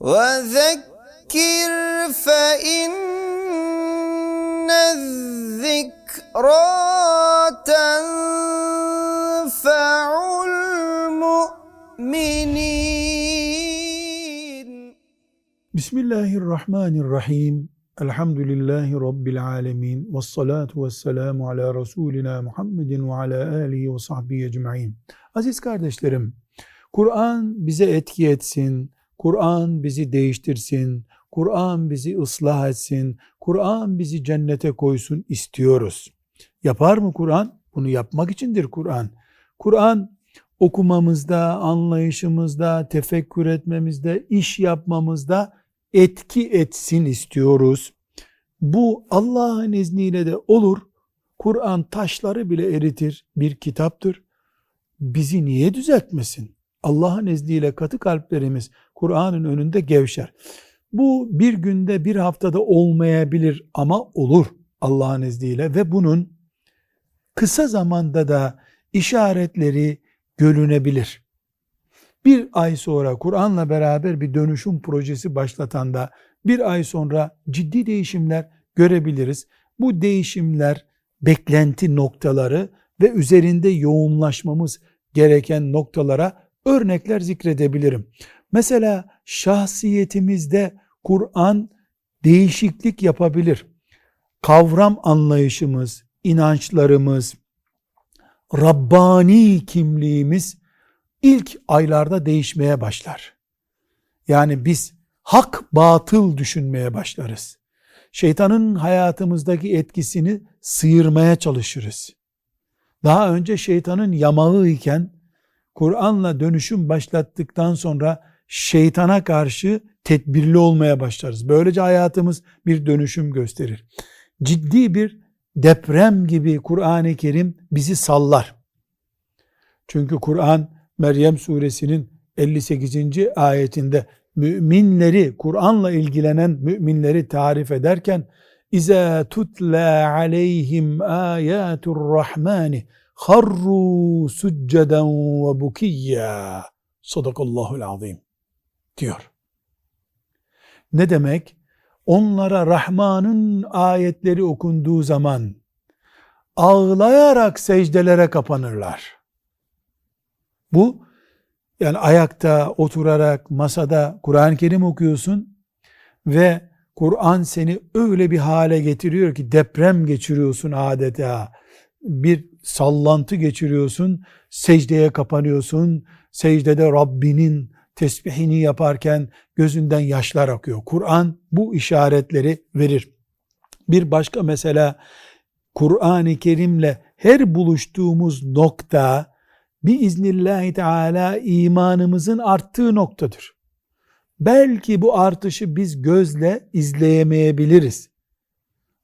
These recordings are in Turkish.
وذكر فإن الذكرى تنفع المؤمنين بسم الله الرحمن الرحيم الحمد لله رب العالمين والصلاة والسلام ala Resulina Muhammedin ve ala alihi ve sahbihi ecma'in. Aziz kardeşlerim, Kur'an bize etki etsin, Kur'an bizi değiştirsin, Kur'an bizi ıslah etsin, Kur'an bizi cennete koysun istiyoruz. Yapar mı Kur'an? Bunu yapmak içindir Kur'an. Kur'an okumamızda, anlayışımızda, tefekkür etmemizde, iş yapmamızda etki etsin istiyoruz. Bu Allah'ın izniyle de olur. Kur'an taşları bile eritir bir kitaptır. Bizi niye düzeltmesin? Allah'ın izniyle katı kalplerimiz Kur'an'ın önünde gevşer. Bu bir günde bir haftada olmayabilir ama olur Allah'ın izniyle ve bunun kısa zamanda da işaretleri görünebilir. Bir ay sonra Kur'an'la beraber bir dönüşüm projesi başlatan da bir ay sonra ciddi değişimler görebiliriz. Bu değişimler beklenti noktaları ve üzerinde yoğunlaşmamız gereken noktalara örnekler zikredebilirim. Mesela şahsiyetimizde Kur'an değişiklik yapabilir. Kavram anlayışımız, inançlarımız, Rabbani kimliğimiz ilk aylarda değişmeye başlar. Yani biz hak batıl düşünmeye başlarız. Şeytanın hayatımızdaki etkisini sıyırmaya çalışırız. Daha önce şeytanın yamağı iken Kur'an'la dönüşüm başlattıktan sonra şeytana karşı tedbirli olmaya başlarız. Böylece hayatımız bir dönüşüm gösterir. Ciddi bir deprem gibi Kur'an-ı Kerim bizi sallar. Çünkü Kur'an Meryem suresinin 58. ayetinde müminleri, Kur'an'la ilgilenen müminleri tarif ederken İza tutla aleyhim ayatul rahmani harru succeden ve bukiyya sadakallahul azim diyor. Ne demek? Onlara Rahman'ın ayetleri okunduğu zaman ağlayarak secdelere kapanırlar. Bu yani ayakta, oturarak, masada Kur'an-ı Kerim okuyorsun ve Kur'an seni öyle bir hale getiriyor ki deprem geçiriyorsun adeta. Bir sallantı geçiriyorsun, secdeye kapanıyorsun. Secdede Rabbinin tesbihini yaparken gözünden yaşlar akıyor. Kur'an bu işaretleri verir. Bir başka mesela Kur'an-ı Kerim'le her buluştuğumuz nokta biiznillahü teala imanımızın arttığı noktadır. Belki bu artışı biz gözle izleyemeyebiliriz.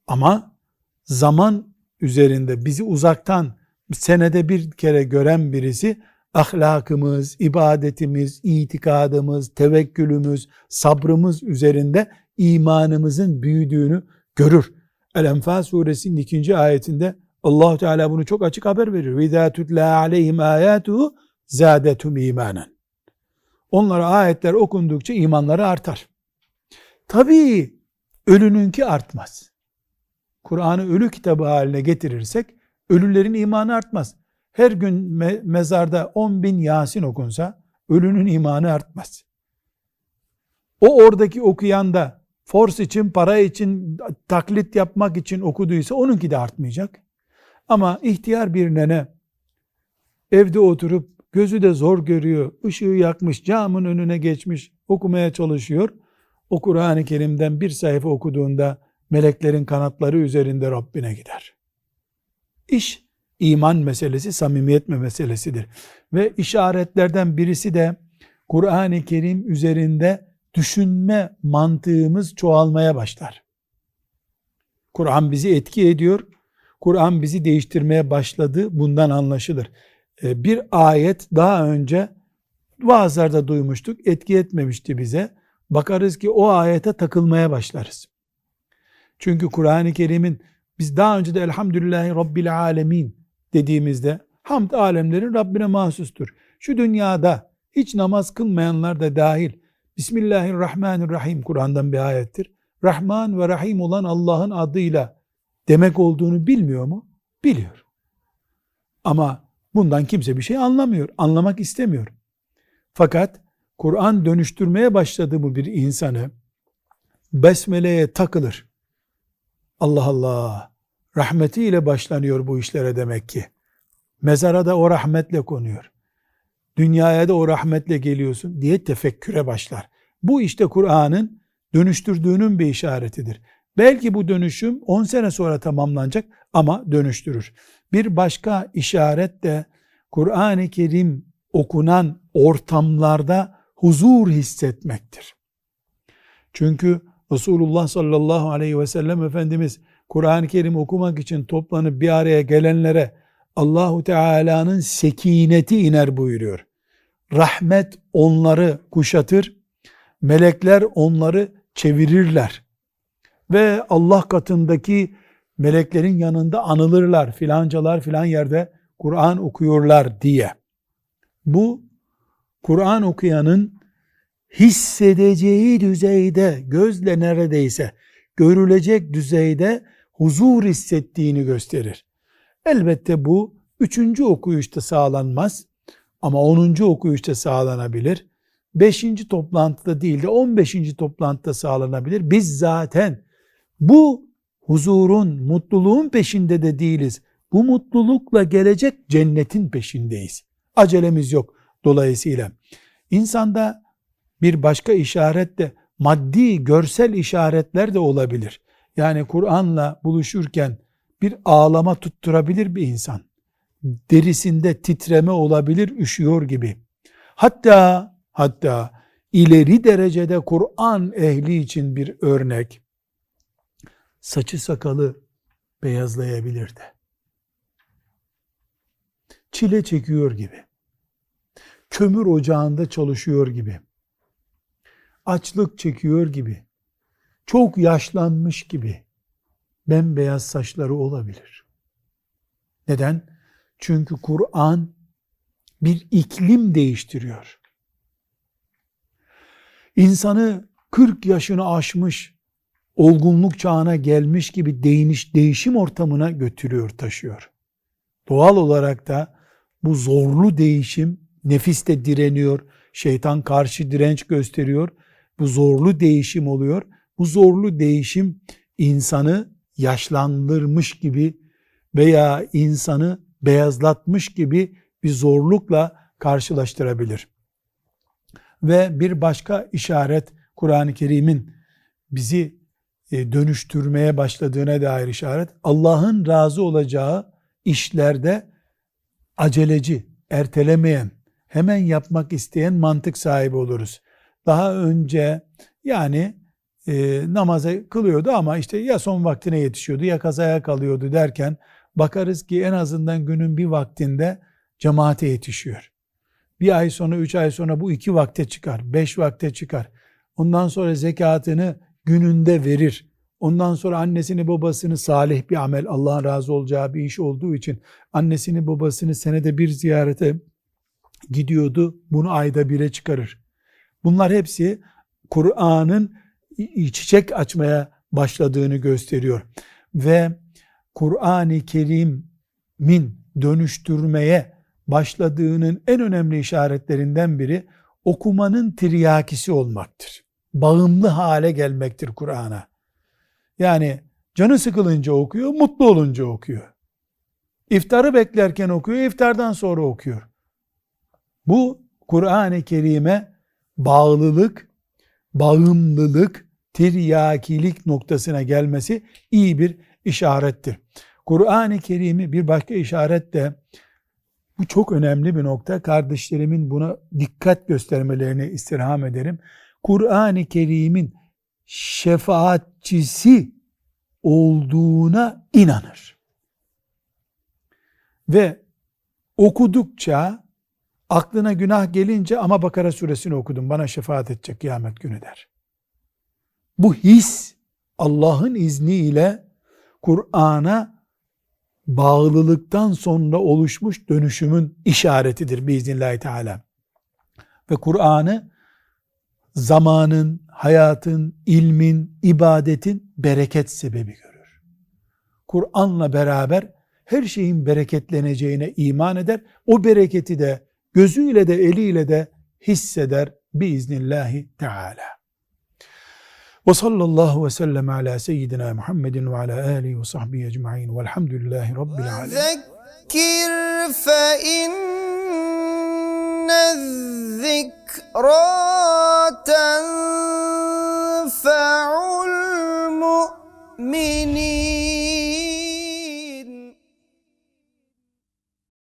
Ama zaman üzerinde bizi uzaktan senede bir kere gören birisi ahlakımız, ibadetimiz, itikadımız, tevekkülümüz, sabrımız üzerinde imanımızın büyüdüğünü görür. El-Enfal suresinin ikinci ayetinde allah Teala bunu çok açık haber veriyor. وَاِذَا تُتْلَى عَلَيْهِمْ آيَاتُهُ زَادَتُمْ imanen. Onlara ayetler okundukça imanları artar. Tabii ölününki artmaz. Kur'an'ı ölü kitabı haline getirirsek ölülerin imanı artmaz. Her gün me- mezarda 10 bin Yasin okunsa ölünün imanı artmaz. O oradaki okuyan da force için, para için, taklit yapmak için okuduysa onunki de artmayacak. Ama ihtiyar bir nene evde oturup gözü de zor görüyor, ışığı yakmış, camın önüne geçmiş, okumaya çalışıyor. O Kur'an-ı Kerim'den bir sayfa okuduğunda meleklerin kanatları üzerinde Rabbine gider. İş iman meselesi, samimiyet meselesidir. Ve işaretlerden birisi de Kur'an-ı Kerim üzerinde düşünme mantığımız çoğalmaya başlar. Kur'an bizi etki ediyor. Kur'an bizi değiştirmeye başladı. Bundan anlaşılır. Ee, bir ayet daha önce vaazlarda duymuştuk. Etki etmemişti bize. Bakarız ki o ayete takılmaya başlarız. Çünkü Kur'an-ı Kerim'in biz daha önce de elhamdülillahi rabbil alemin dediğimizde hamd alemlerin Rabbine mahsustur. Şu dünyada hiç namaz kılmayanlar da dahil Bismillahirrahmanirrahim Kur'an'dan bir ayettir. Rahman ve Rahim olan Allah'ın adıyla demek olduğunu bilmiyor mu? Biliyor. Ama bundan kimse bir şey anlamıyor, anlamak istemiyor. Fakat Kur'an dönüştürmeye başladı mı bir insanı besmeleye takılır. Allah Allah rahmetiyle başlanıyor bu işlere demek ki. Mezara da o rahmetle konuyor. Dünyaya da o rahmetle geliyorsun diye tefekküre başlar. Bu işte Kur'an'ın dönüştürdüğünün bir işaretidir. Belki bu dönüşüm 10 sene sonra tamamlanacak ama dönüştürür. Bir başka işaret de Kur'an-ı Kerim okunan ortamlarda huzur hissetmektir. Çünkü Resulullah sallallahu aleyhi ve sellem Efendimiz Kur'an-ı Kerim okumak için toplanıp bir araya gelenlere Allahu Teala'nın sekineti iner buyuruyor. Rahmet onları kuşatır, melekler onları çevirirler ve Allah katındaki meleklerin yanında anılırlar filancalar filan yerde Kur'an okuyorlar diye. Bu Kur'an okuyanın hissedeceği düzeyde gözle neredeyse görülecek düzeyde huzur hissettiğini gösterir. Elbette bu üçüncü okuyuşta sağlanmaz ama onuncu okuyuşta sağlanabilir. Beşinci toplantıda değil de on beşinci toplantıda sağlanabilir. Biz zaten bu huzurun, mutluluğun peşinde de değiliz. Bu mutlulukla gelecek cennetin peşindeyiz. Acelemiz yok dolayısıyla. İnsanda bir başka işaret de maddi, görsel işaretler de olabilir. Yani Kur'an'la buluşurken bir ağlama tutturabilir bir insan. Derisinde titreme olabilir, üşüyor gibi. Hatta hatta ileri derecede Kur'an ehli için bir örnek saçı sakalı beyazlayabilir de. Çile çekiyor gibi. Kömür ocağında çalışıyor gibi. Açlık çekiyor gibi. Çok yaşlanmış gibi. Bembeyaz saçları olabilir. Neden? Çünkü Kur'an bir iklim değiştiriyor. İnsanı 40 yaşını aşmış, olgunluk çağına gelmiş gibi değiniş, değişim ortamına götürüyor, taşıyor. Doğal olarak da bu zorlu değişim nefis de direniyor, şeytan karşı direnç gösteriyor. Bu zorlu değişim oluyor. Bu zorlu değişim insanı yaşlandırmış gibi veya insanı beyazlatmış gibi bir zorlukla karşılaştırabilir. Ve bir başka işaret Kur'an-ı Kerim'in bizi e, dönüştürmeye başladığına dair işaret Allah'ın razı olacağı işlerde aceleci, ertelemeyen, hemen yapmak isteyen mantık sahibi oluruz. Daha önce yani e, namazı kılıyordu ama işte ya son vaktine yetişiyordu ya kazaya kalıyordu derken bakarız ki en azından günün bir vaktinde cemaate yetişiyor. Bir ay sonra, üç ay sonra bu iki vakte çıkar, beş vakte çıkar. Ondan sonra zekatını gününde verir. Ondan sonra annesini babasını salih bir amel, Allah'ın razı olacağı bir iş olduğu için annesini babasını senede bir ziyarete gidiyordu. Bunu ayda bire çıkarır. Bunlar hepsi Kur'an'ın çiçek açmaya başladığını gösteriyor. Ve Kur'an-ı Kerim'in dönüştürmeye başladığının en önemli işaretlerinden biri okumanın tiryakisi olmaktır. Bağımlı hale gelmektir Kur'an'a. Yani canı sıkılınca okuyor, mutlu olunca okuyor. İftarı beklerken okuyor, iftardan sonra okuyor. Bu Kur'an-ı Kerim'e bağlılık, bağımlılık, tiryakilik noktasına gelmesi iyi bir işarettir. Kur'an-ı Kerim'i bir başka işaret de bu çok önemli bir nokta. Kardeşlerimin buna dikkat göstermelerini istirham ederim. Kur'an-ı Kerim'in şefaatçisi olduğuna inanır. Ve okudukça aklına günah gelince ama Bakara suresini okudum bana şefaat edecek kıyamet günü der. Bu his Allah'ın izniyle Kur'an'a bağlılıktan sonra oluşmuş dönüşümün işaretidir biiznillahü teala. Ve Kur'an'ı zamanın, hayatın, ilmin, ibadetin bereket sebebi görür. Kur'an'la beraber her şeyin bereketleneceğine iman eder. O bereketi de gözüyle de eliyle de hisseder biiznillahi teala. Ve sallallahu ve sellem ala seyyidina Muhammedin ve ala alihi ve sahbihi ecma'in velhamdülillahi rabbil alemin. Zekir fe inne zikrâ